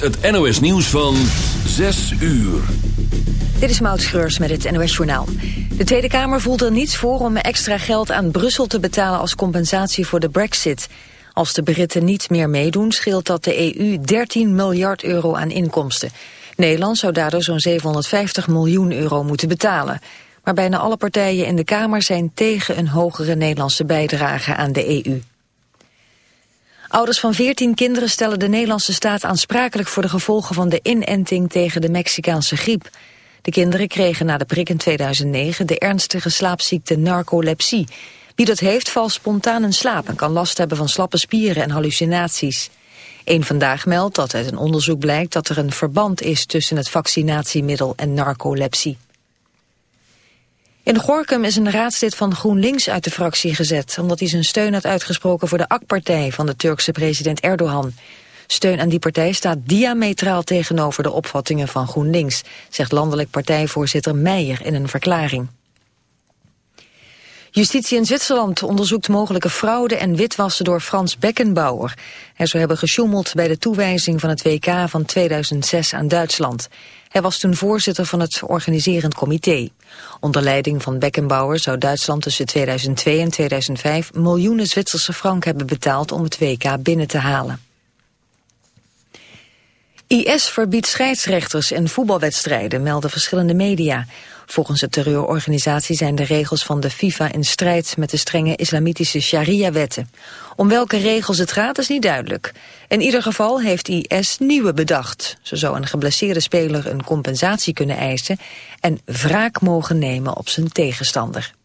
het NOS nieuws van 6 uur. Dit is Maud Schreurs met het NOS Journaal. De Tweede Kamer voelt er niets voor om extra geld aan Brussel te betalen als compensatie voor de brexit. Als de Britten niet meer meedoen scheelt dat de EU 13 miljard euro aan inkomsten. Nederland zou daardoor zo'n 750 miljoen euro moeten betalen. Maar bijna alle partijen in de Kamer zijn tegen een hogere Nederlandse bijdrage aan de EU. Ouders van 14 kinderen stellen de Nederlandse staat aansprakelijk voor de gevolgen van de inenting tegen de Mexicaanse griep. De kinderen kregen na de prik in 2009 de ernstige slaapziekte narcolepsie. Wie dat heeft valt spontaan in slaap en kan last hebben van slappe spieren en hallucinaties. Eén Vandaag meldt dat uit een onderzoek blijkt dat er een verband is tussen het vaccinatiemiddel en narcolepsie. In Gorkum is een raadslid van GroenLinks uit de fractie gezet... omdat hij zijn steun had uitgesproken voor de AK-partij van de Turkse president Erdogan. Steun aan die partij staat diametraal tegenover de opvattingen van GroenLinks... zegt landelijk partijvoorzitter Meijer in een verklaring. Justitie in Zwitserland onderzoekt mogelijke fraude en witwassen door Frans Beckenbauer. Hij zou hebben gesjoemeld bij de toewijzing van het WK van 2006 aan Duitsland. Hij was toen voorzitter van het organiserend comité. Onder leiding van Beckenbauer zou Duitsland tussen 2002 en 2005 miljoenen Zwitserse frank hebben betaald om het WK binnen te halen. IS verbiedt scheidsrechters en voetbalwedstrijden, melden verschillende media. Volgens de terreurorganisatie zijn de regels van de FIFA in strijd met de strenge islamitische sharia-wetten. Om welke regels het gaat is niet duidelijk. In ieder geval heeft IS nieuwe bedacht. Zo zou een geblesseerde speler een compensatie kunnen eisen en wraak mogen nemen op zijn tegenstander.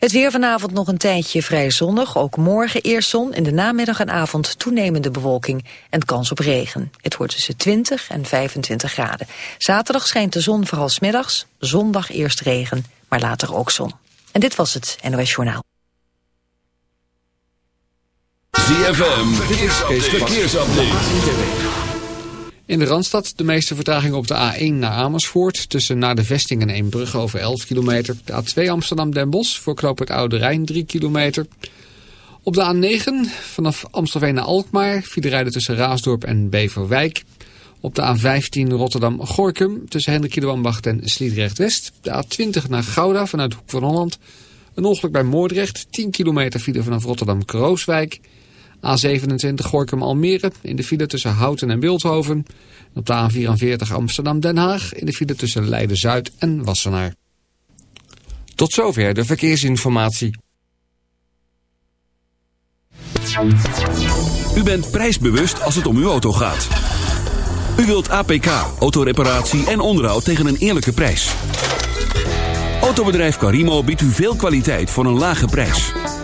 Het weer vanavond nog een tijdje vrij zonnig. Ook morgen eerst zon, in de namiddag en avond toenemende bewolking en kans op regen. Het wordt tussen 20 en 25 graden. Zaterdag schijnt de zon vooral smiddags, zondag eerst regen, maar later ook zon. En dit was het NOS Journaal. ZFM, verkeersupdate. verkeersupdate. In de Randstad de meeste vertraging op de A1 naar Amersfoort... tussen naar de vesting en Eembrugge over 11 kilometer. De A2 Amsterdam-Den Bosch voor knoop het Oude Rijn 3 kilometer. Op de A9 vanaf Amstelveen naar Alkmaar... vierde rijden tussen Raasdorp en Beverwijk. Op de A15 Rotterdam-Gorkum tussen Hendrik Ambacht en Sliedrecht-West. De A20 naar Gouda vanuit Hoek van Holland. Een ongeluk bij Moordrecht, 10 kilometer file vanaf Rotterdam-Krooswijk... A27 Gorkum Almere in de file tussen Houten en Beeldhoven. Op de A44 Amsterdam-Den Haag in de file tussen Leiden-Zuid en Wassenaar. Tot zover de verkeersinformatie. U bent prijsbewust als het om uw auto gaat. U wilt APK, autoreparatie en onderhoud tegen een eerlijke prijs. Autobedrijf Carimo biedt u veel kwaliteit voor een lage prijs.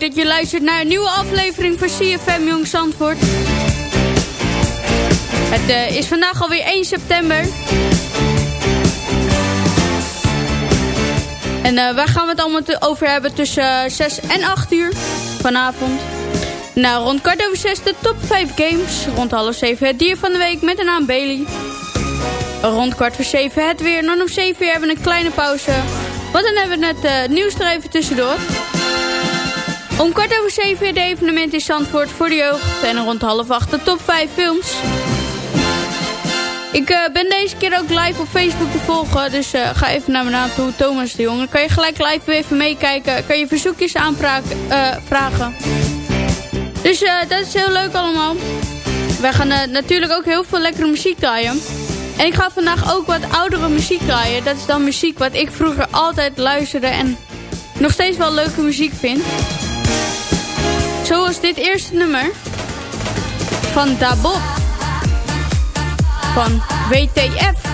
Leuk dat je luistert naar een nieuwe aflevering van CFM Jong Zandvoort. Het eh, is vandaag alweer 1 september. En eh, waar gaan we het allemaal over hebben tussen eh, 6 en 8 uur vanavond? Nou, rond kwart over 6 de top 5 games. Rond half 7 het dier van de week met de naam Bailey. Rond kwart voor zeven het weer. Dan om zeven uur hebben we een kleine pauze. Want dan hebben we uh, nieuws er even tussendoor. Om kwart over zeven de evenement in Zandvoort voor de jeugd. En rond half acht de top 5 films. Ik uh, ben deze keer ook live op Facebook te volgen. Dus uh, ga even naar mijn naam toe, Thomas de Jong. Dan kan je gelijk live even meekijken. Kan je verzoekjes aanvragen. Dus dat is heel leuk allemaal. Wij gaan natuurlijk ook heel veel lekkere muziek draaien. En ik ga vandaag ook wat oudere muziek draaien. Dat is dan muziek wat ik vroeger altijd luisterde en nog steeds wel leuke muziek vind. Zoals dit eerste nummer van Dabob van WTF.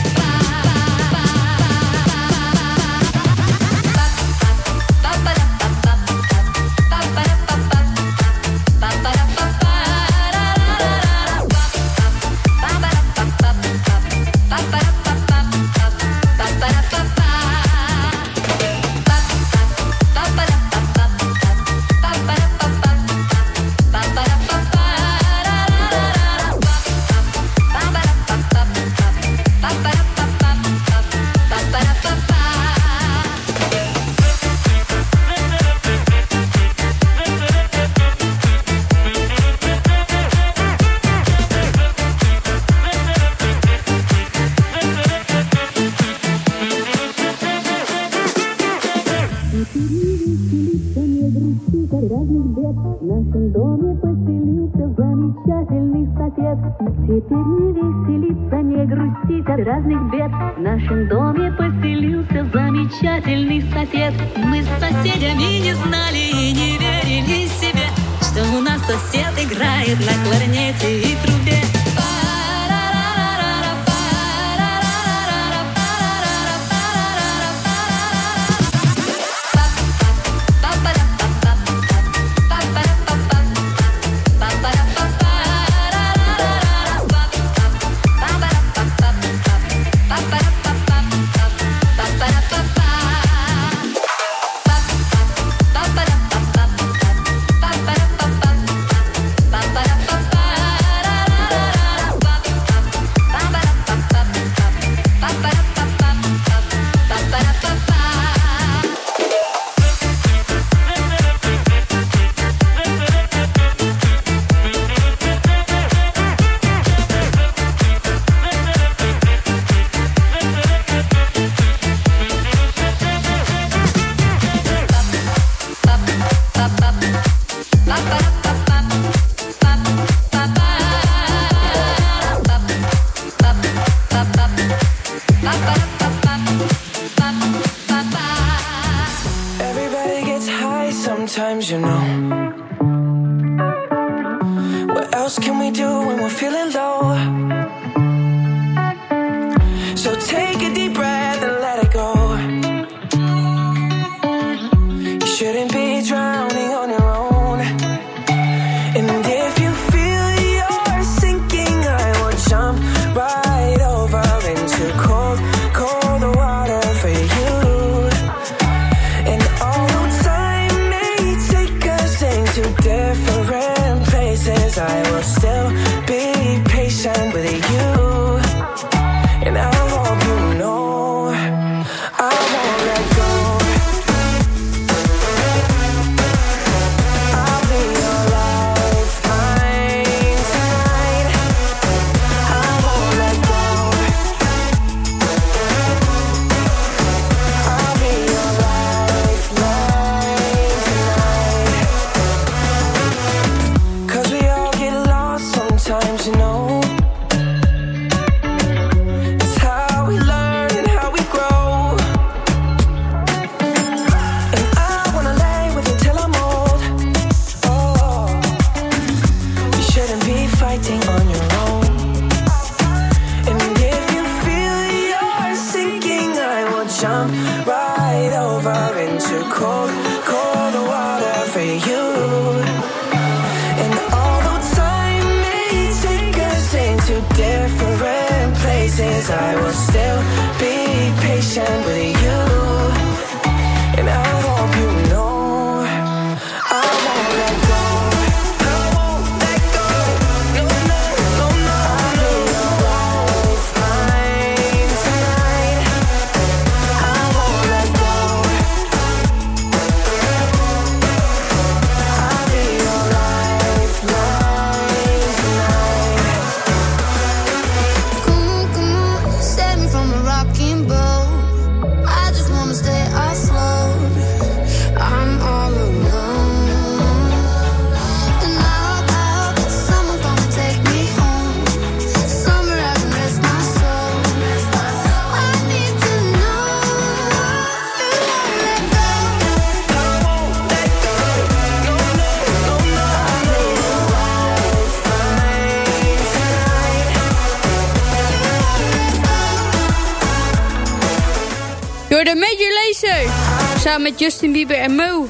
De Major Lazer. Samen met Justin Bieber en Mo.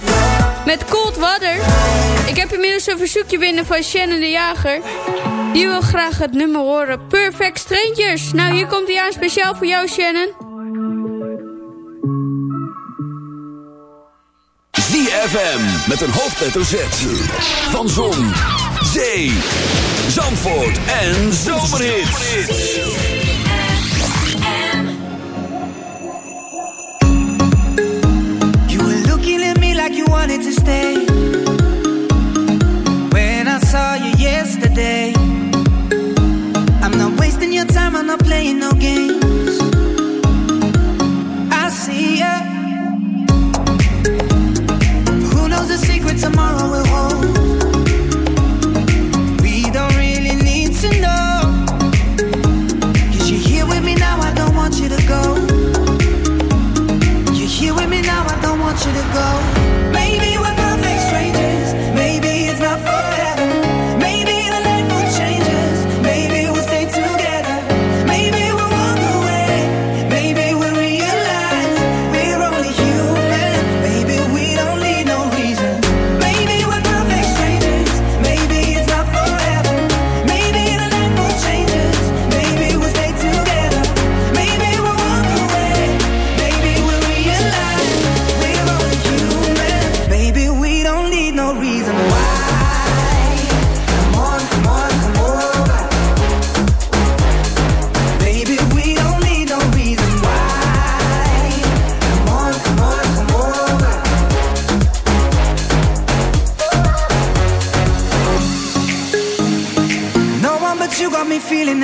Met Cold Water. Ik heb inmiddels een verzoekje binnen van Shannon de Jager. Die wil graag het nummer horen. Perfect Strangers. Nou, hier komt hij aan speciaal voor jou, Shannon. ZFM met een hoofdletter Z. Van Zon, Zee, Zandvoort en Zomerhits. You to stay. When I saw you yesterday, I'm not wasting your time, I'm not playing no games. I see ya. Who knows the secret tomorrow will hold? We don't really need to know. Cause you're here with me now, I don't want you to go. You're here with me now, I don't want you to go.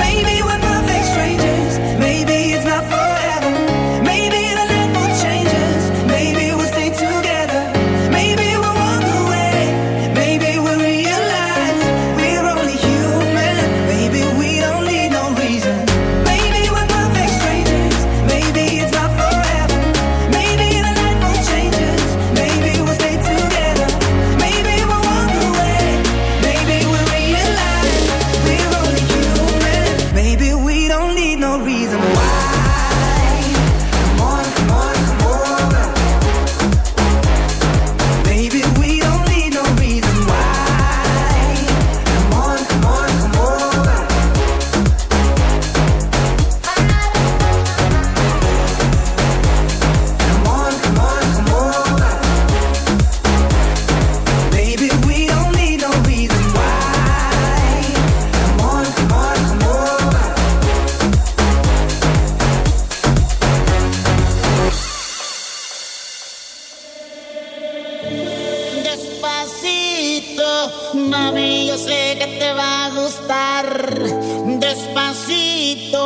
Maybe we're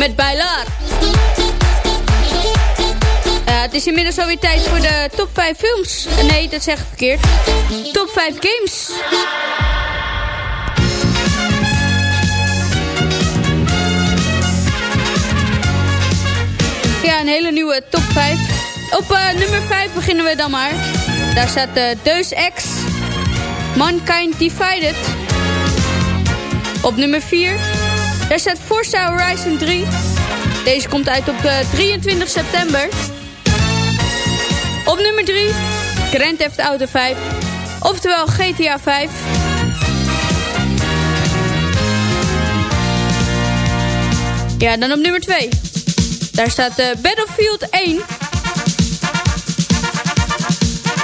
met Bailar. Uh, het is inmiddels alweer tijd voor de top 5 films. Nee, dat zeg ik verkeerd. Top 5 games. Ja, een hele nieuwe top 5. Op uh, nummer 5 beginnen we dan maar. Daar staat de uh, Deus Ex. Mankind Divided. Op nummer 4 daar staat Forza Horizon 3. Deze komt uit op de 23 september. Op nummer 3. Grand Theft Auto 5. Oftewel GTA 5. Ja, dan op nummer 2. Daar staat uh, Battlefield 1.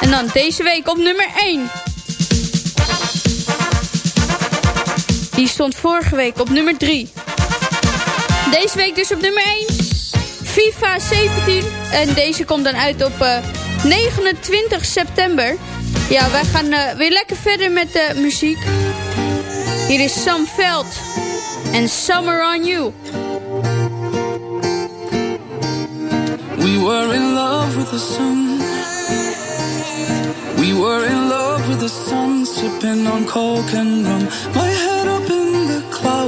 En dan deze week op nummer 1. Die stond vorige week op nummer 3. Deze week dus op nummer 1. FIFA 17. En deze komt dan uit op uh, 29 september. Ja, wij gaan uh, weer lekker verder met de muziek. Hier is Sam Veld. En Summer on You. We were in love with the sun. We were in love with the sun, sipping on coke and rum. My head up in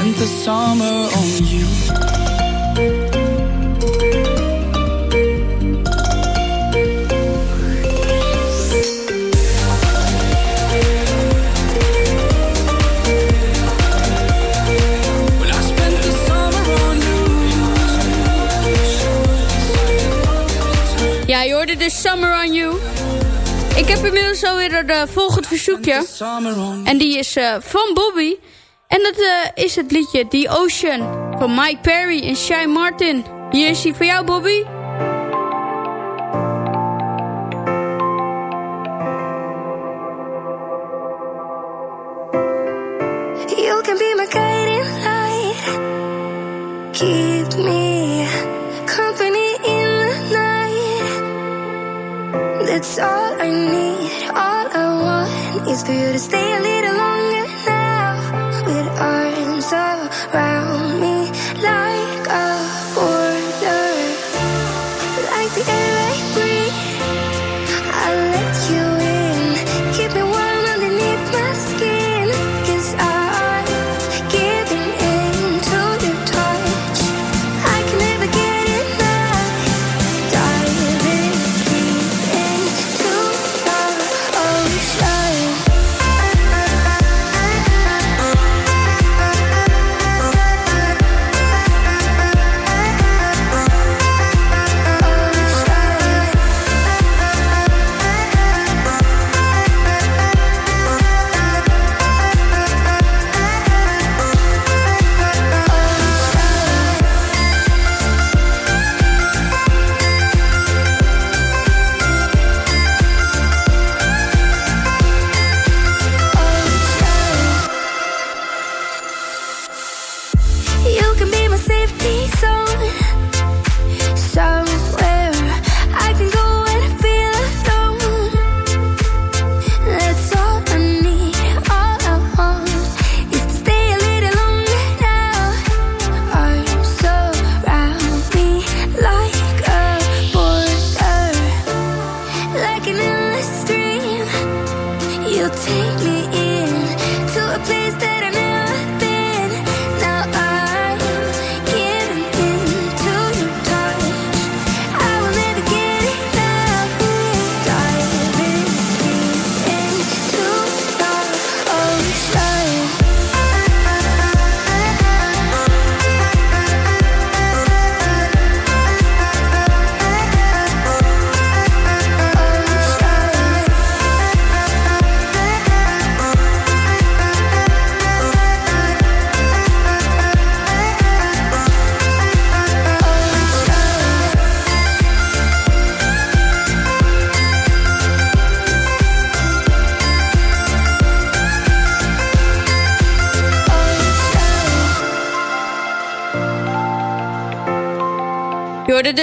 spent the summer on you. Ja, je hoorde dus Summer on You. Ik heb inmiddels alweer een uh, volgend verzoekje. En die is eh, van Bobby. En dat eh, is het liedje The Ocean van Mike Perry en Shy Martin. Hier is hij voor jou, Bobby. You can be my guiding light. Keep me company in the night. That's all I need. All I want is for you to stay a little longer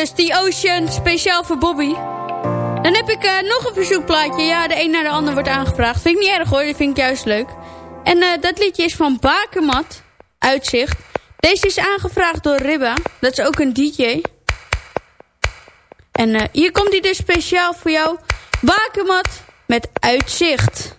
Dus The Ocean, speciaal voor Bobby. Dan heb ik eh, nog een verzoekplaatje. Ja, de een naar de ander wordt aangevraagd. Vind ik niet erg hoor, dat vind ik juist leuk. En eh, dat liedje is van Bakermat, Uitzicht. Deze is aangevraagd door Ribba. Dat is ook een DJ. En eh, hier komt hij dus speciaal voor jou. Bakermat met Uitzicht.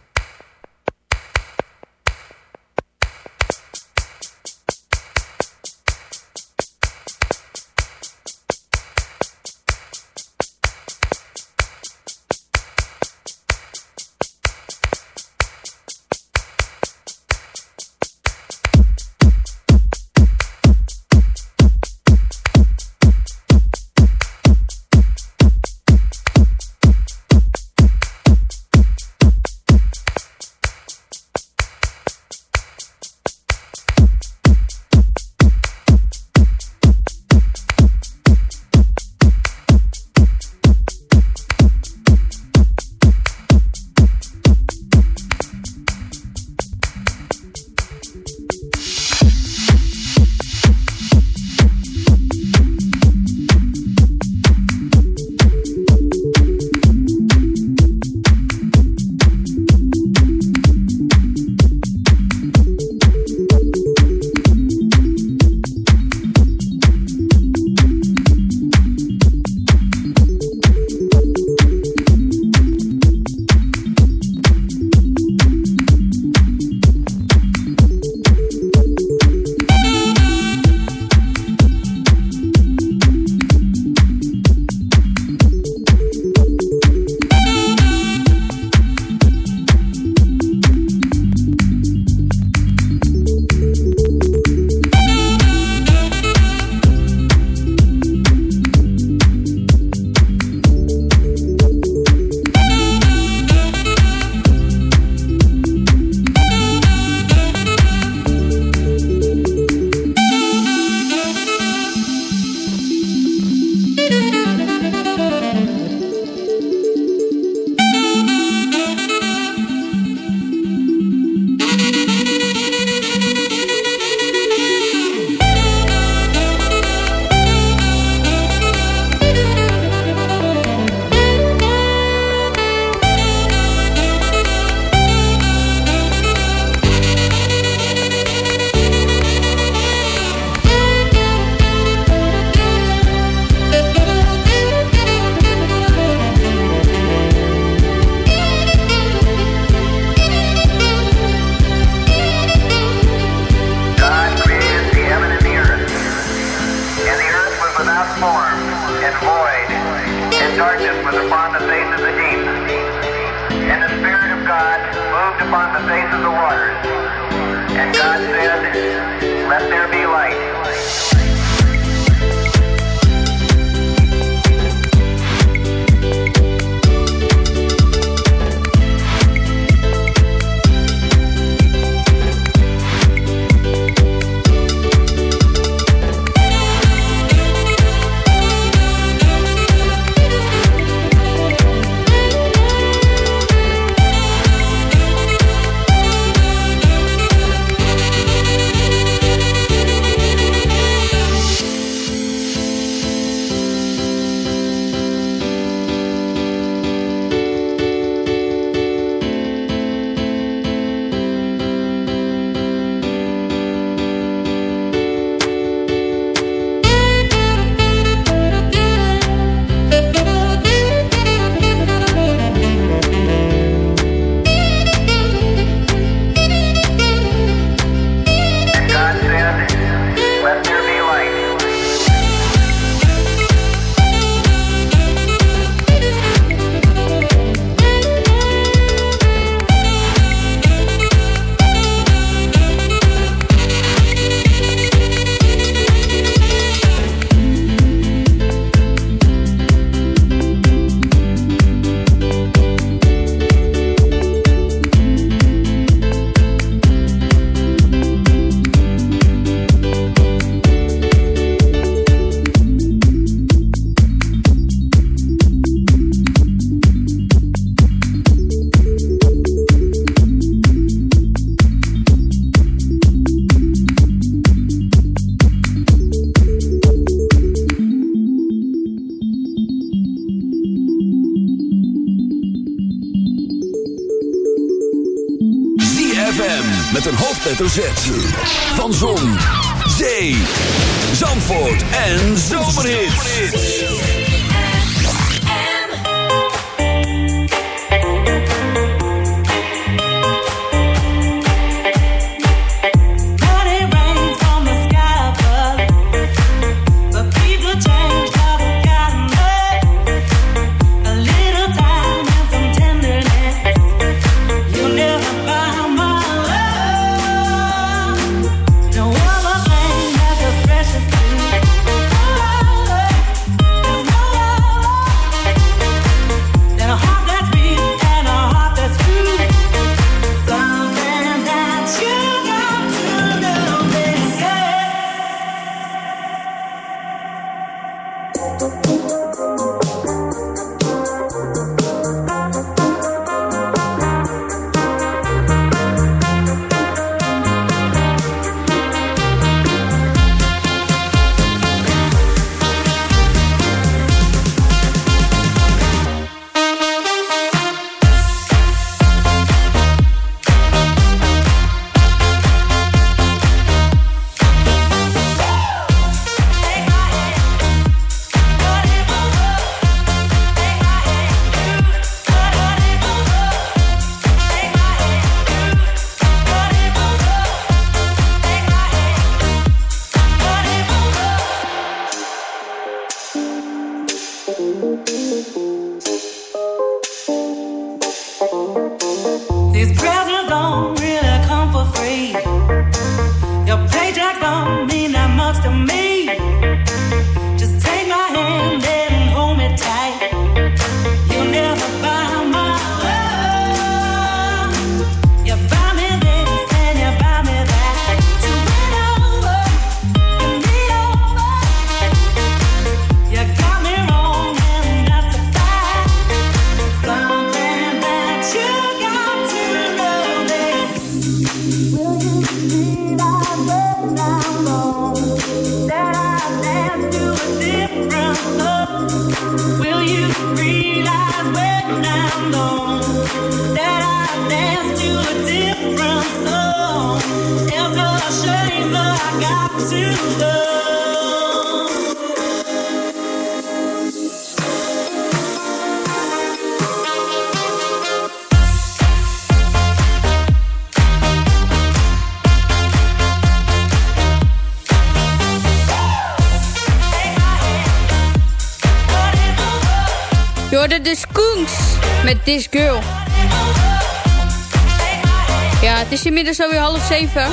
Inmiddels alweer half zeven.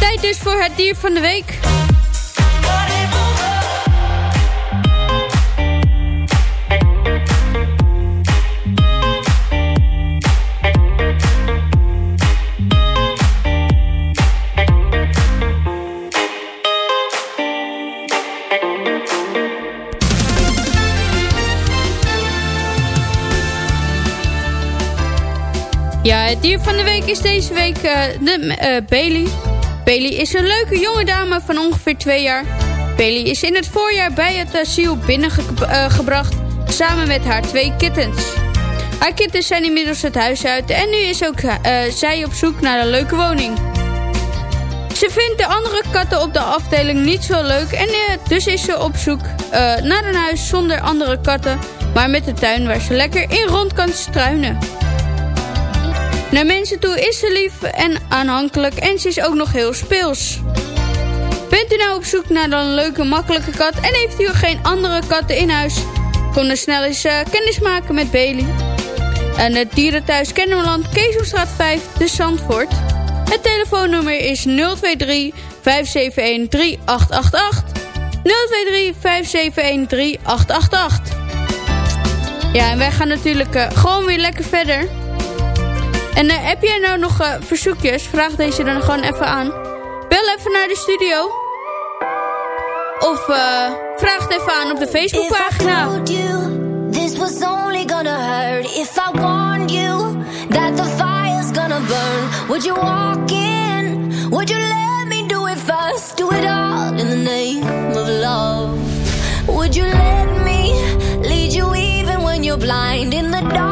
Tijd dus voor het dier van de week. Dier van de week is deze week eh, de, eh, Bailey. Bailey is een leuke jonge dame van ongeveer twee jaar. Bailey is in het voorjaar bij het asiel binnengebracht... samen met haar twee kittens. Haar kittens zijn inmiddels het huis uit... en nu is ook eh, zij op zoek naar een leuke woning. Ze vindt de andere katten op de afdeling niet zo leuk... en eh, dus is ze op zoek eh, naar een huis zonder andere katten... maar met een tuin waar ze lekker in rond kan struinen. Naar mensen toe is ze lief en aanhankelijk en ze is ook nog heel speels. Bent u nou op zoek naar een leuke, makkelijke kat en heeft u geen andere katten in huis? Kom dan snel eens eh, kennis maken met Bailey. En het dierenthuis Kennemerland, Keesomstraat 5, de Zandvoort. Het telefoonnummer is 023 571 3888. 023 571 3888. Ja, en wij gaan natuurlijk eh, gewoon weer lekker verder. En eh, heb jij nou nog eh, verzoekjes? Vraag deze dan gewoon even aan. Bel even naar de studio. Of eh, vraag het even aan op de Facebookpagina. If I warned you that the fire's gonna burn. Would you walk in? Would you let me do it first? Do it all in the name of love. Would you let me lead you even when you're blind in the darkness,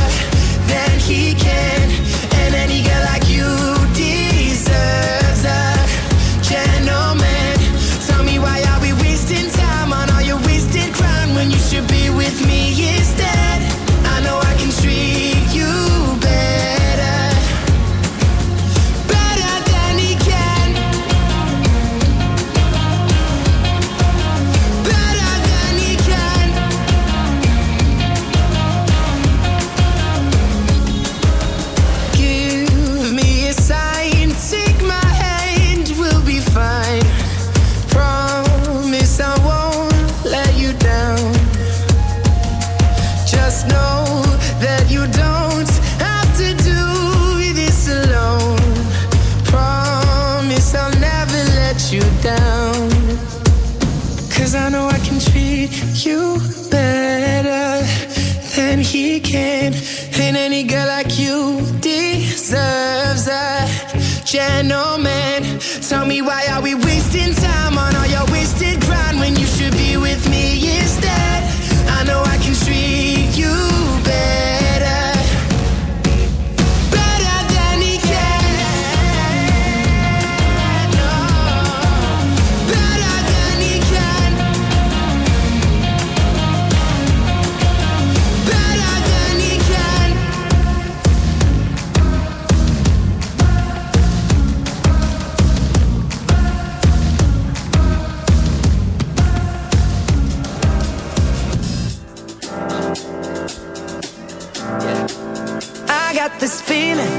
I know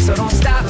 so don't stop.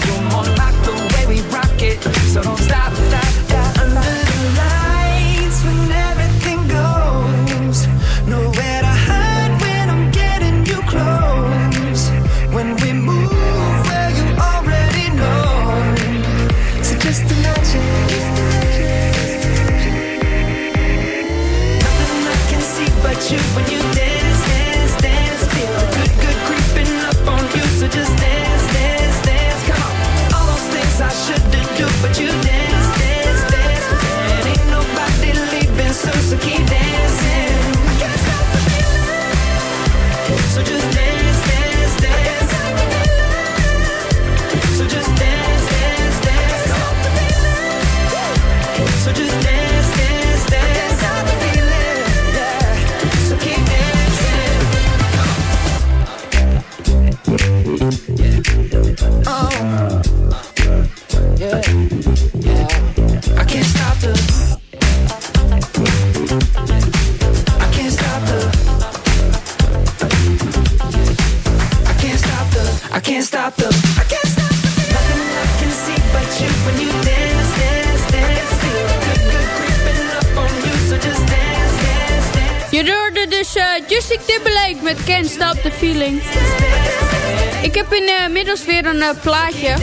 Plaatje.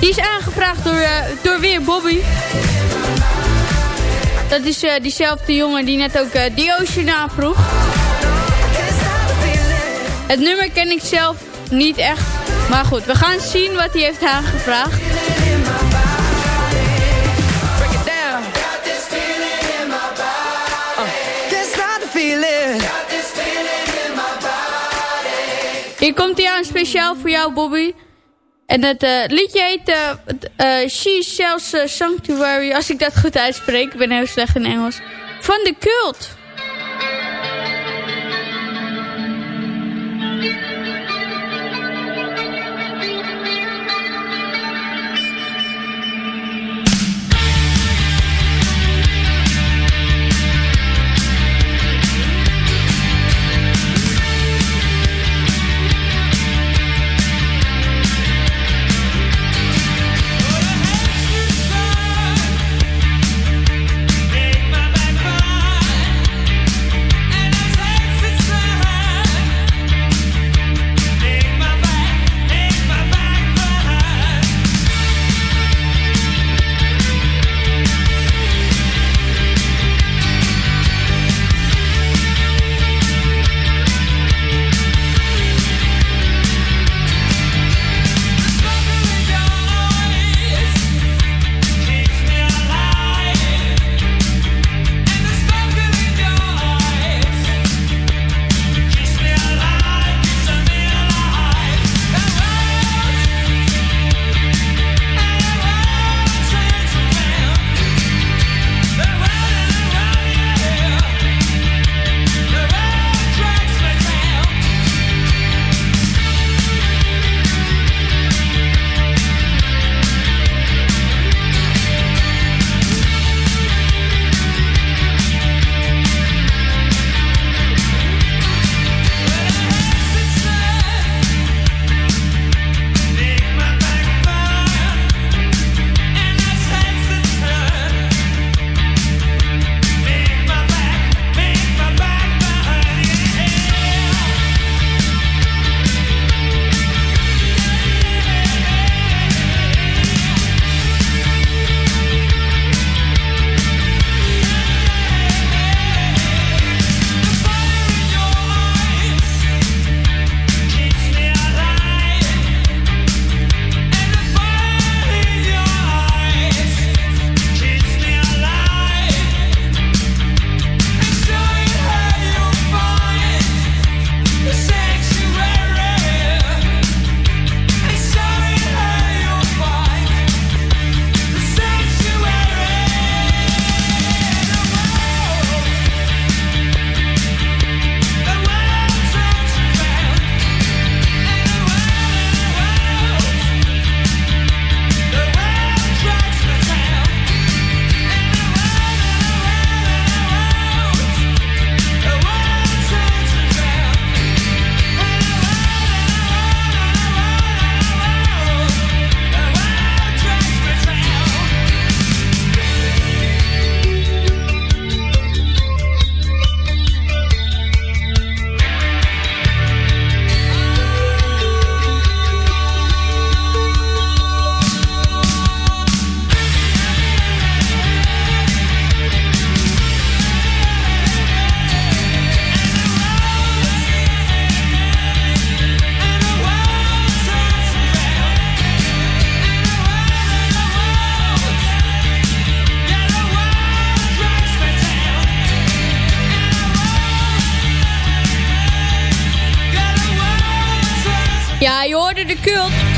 Die is aangevraagd door, eh, door weer Bobby. Dat is eh, diezelfde jongen die net ook eh The Ocean aanvroeg. Het nummer ken ik zelf niet echt. Maar goed, we gaan zien wat hij heeft aangevraagd. Hier komt hij aan speciaal voor jou, Bobby. En het eh, liedje heet eh, She Sells Sanctuary, als ik dat goed uitspreek. Ik ben heel slecht in Engels. Van de Cult.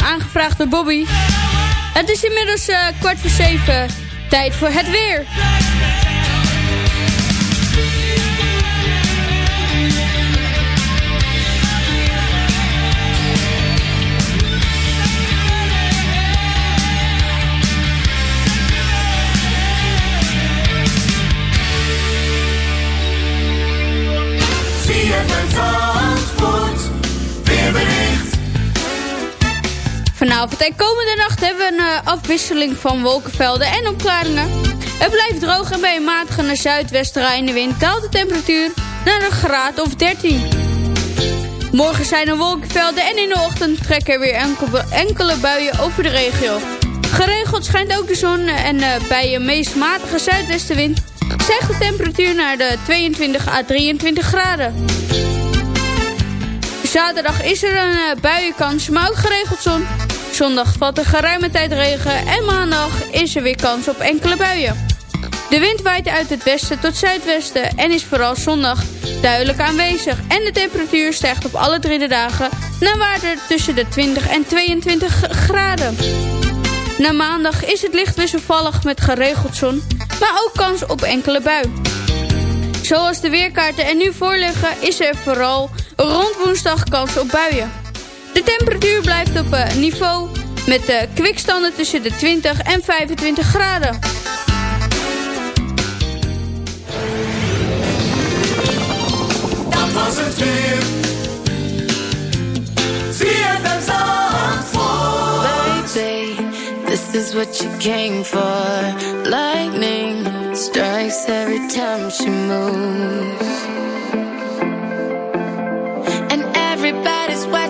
Aangevraagd door Bobby. Het is inmiddels eh, kwart voor zeven. Tijd voor het weer. ZFM Zandvoort. Weerbericht. Vanavond en komende nacht hebben we een eh, afwisseling van wolkenvelden en opklaringen. Het blijft droog en bij een matige naar zuidwest wind daalt de temperatuur naar een graad of 13. Morgen zijn er wolkenvelden en in de ochtend trekken er weer enkele, enkele buien over de regio. Geregeld schijnt ook de zon en eh, bij een meest matige zuidwestenwind stijgt de temperatuur naar de 22 à 23 graden. Zaterdag is er een uh, buienkans, maar ook geregeld zon. Zondag valt er geruime tijd regen en maandag is er weer kans op enkele buien. De wind waait uit het westen tot zuidwesten en is vooral zondag duidelijk aanwezig. En de temperatuur stijgt op alle drie de dagen naar waarde tussen de 20 en 22 graden. Na maandag is het licht wisselvallig met geregeld zon, maar ook kans op enkele bui. Zoals de weerkaarten er nu voorliggen is er vooral rond woensdag kans op buien. De temperatuur blijft op uh, niveau met de kwikstanden tussen de 20 en 25 graden. Dat was het weer. Zandvoort. Baby, this is what you came for. Lightning strikes every time she moves.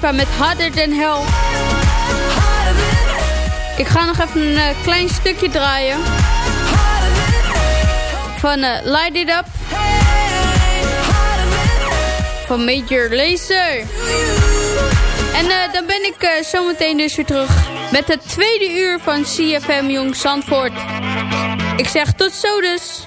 Met Harder Than Hell. Ik ga nog even een eh, klein stukje draaien. Van uh, Light It Up. Van Major Lazer. En eh, dan ben ik zometeen dus weer terug met het tweede uur van CFM Jong Zandvoort. Ik zeg tot zo dus.